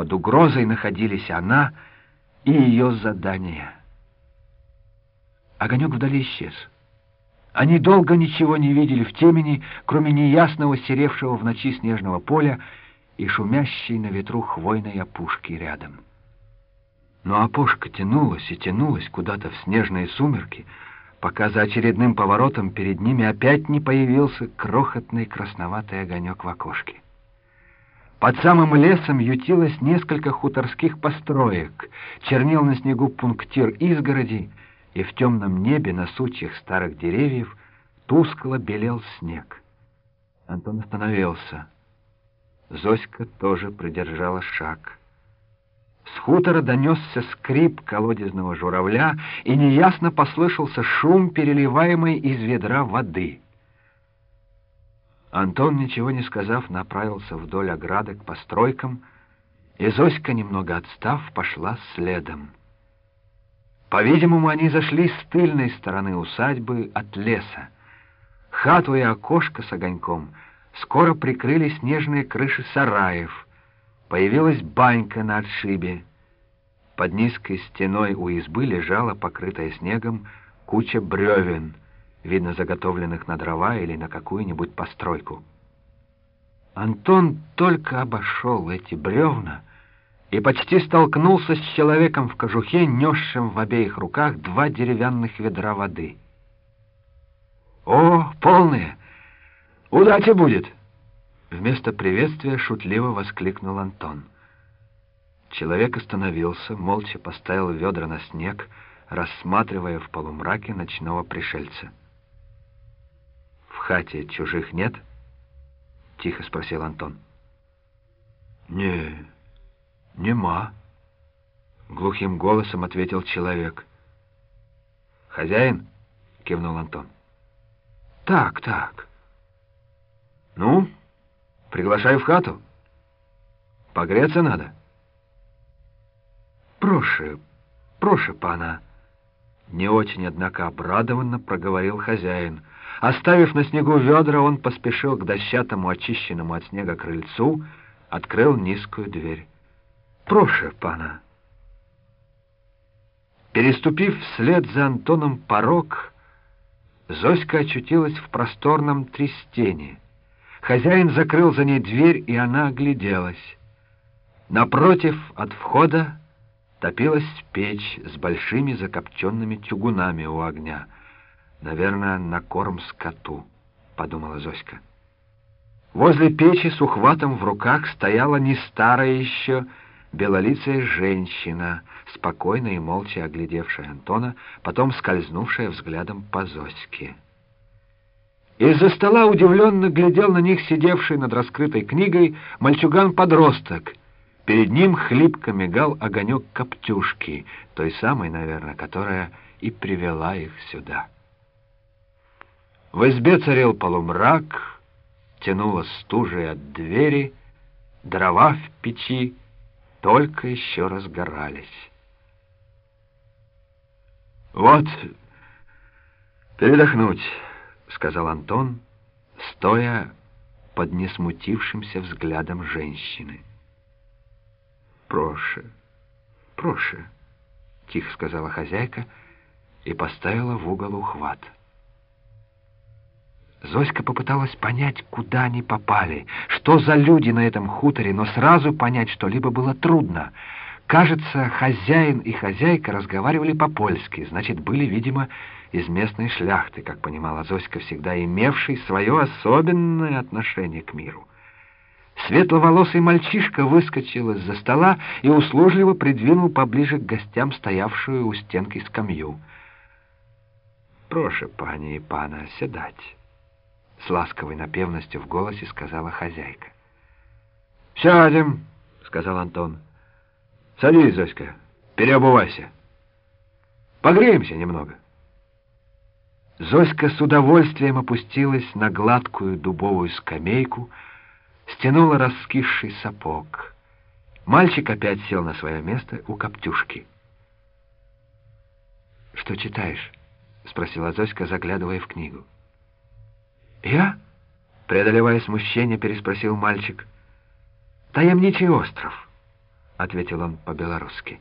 Под угрозой находились она и ее задание. Огонек вдали исчез. Они долго ничего не видели в темени, кроме неясного серевшего в ночи снежного поля и шумящей на ветру хвойной опушки рядом. Но опушка тянулась и тянулась куда-то в снежные сумерки, пока за очередным поворотом перед ними опять не появился крохотный красноватый огонек в окошке. Под самым лесом ютилось несколько хуторских построек, чернел на снегу пунктир изгороди, и в темном небе на сучьях старых деревьев тускло белел снег. Антон остановился. Зоська тоже придержала шаг. С хутора донесся скрип колодезного журавля, и неясно послышался шум, переливаемый из ведра воды. Антон, ничего не сказав, направился вдоль ограды к постройкам, и Зоська, немного отстав, пошла следом. По-видимому, они зашли с тыльной стороны усадьбы от леса. Хату и окошко с огоньком скоро прикрыли снежные крыши сараев. Появилась банька на отшибе. Под низкой стеной у избы лежала, покрытая снегом, куча бревен, видно, заготовленных на дрова или на какую-нибудь постройку. Антон только обошел эти бревна — и почти столкнулся с человеком в кожухе, несшим в обеих руках два деревянных ведра воды. «О, полные! Удача будет!» Вместо приветствия шутливо воскликнул Антон. Человек остановился, молча поставил ведра на снег, рассматривая в полумраке ночного пришельца. «В хате чужих нет?» — тихо спросил Антон. «Не, «Нема», — глухим голосом ответил человек. «Хозяин?» — кивнул Антон. «Так, так». «Ну, приглашаю в хату. Погреться надо». «Проше, проше, пана». Не очень, однако, обрадованно проговорил хозяин. Оставив на снегу ведра, он поспешил к дощатому, очищенному от снега крыльцу, открыл низкую дверь. Проше, пана. Переступив вслед за Антоном порог, Зоська очутилась в просторном трестене. Хозяин закрыл за ней дверь, и она огляделась. Напротив, от входа, топилась печь с большими закопченными чугунами у огня. Наверное, на корм скоту, — подумала Зоська. Возле печи с ухватом в руках стояла не старая еще, — белолицая женщина, спокойно и молча оглядевшая Антона, потом скользнувшая взглядом по Зоське. Из-за стола удивленно глядел на них сидевший над раскрытой книгой мальчуган-подросток. Перед ним хлипко мигал огонек коптюшки, той самой, наверное, которая и привела их сюда. В избе царил полумрак, тянуло стужей от двери, дрова в печи, только еще разгорались. «Вот, передохнуть», — сказал Антон, стоя под несмутившимся взглядом женщины. «Проше, проше», — тихо сказала хозяйка и поставила в угол ухват. Зоська попыталась понять, куда они попали, что за люди на этом хуторе, но сразу понять что-либо было трудно. Кажется, хозяин и хозяйка разговаривали по-польски, значит, были, видимо, из местной шляхты, как понимала Зоська, всегда имевший свое особенное отношение к миру. Светловолосый мальчишка выскочил из-за стола и услужливо придвинул поближе к гостям стоявшую у стенки скамью. «Прошу, пани и пана, седать». — с ласковой напевностью в голосе сказала хозяйка. «Сядем», — сказал Антон. «Садись, Зоська, переобувайся. Погреемся немного». Зоська с удовольствием опустилась на гладкую дубовую скамейку, стянула раскисший сапог. Мальчик опять сел на свое место у коптюшки. «Что читаешь?» — спросила Зоська, заглядывая в книгу. «Я?» — преодолевая смущение, переспросил мальчик. «Таемничий остров. ответил он по-белорусски.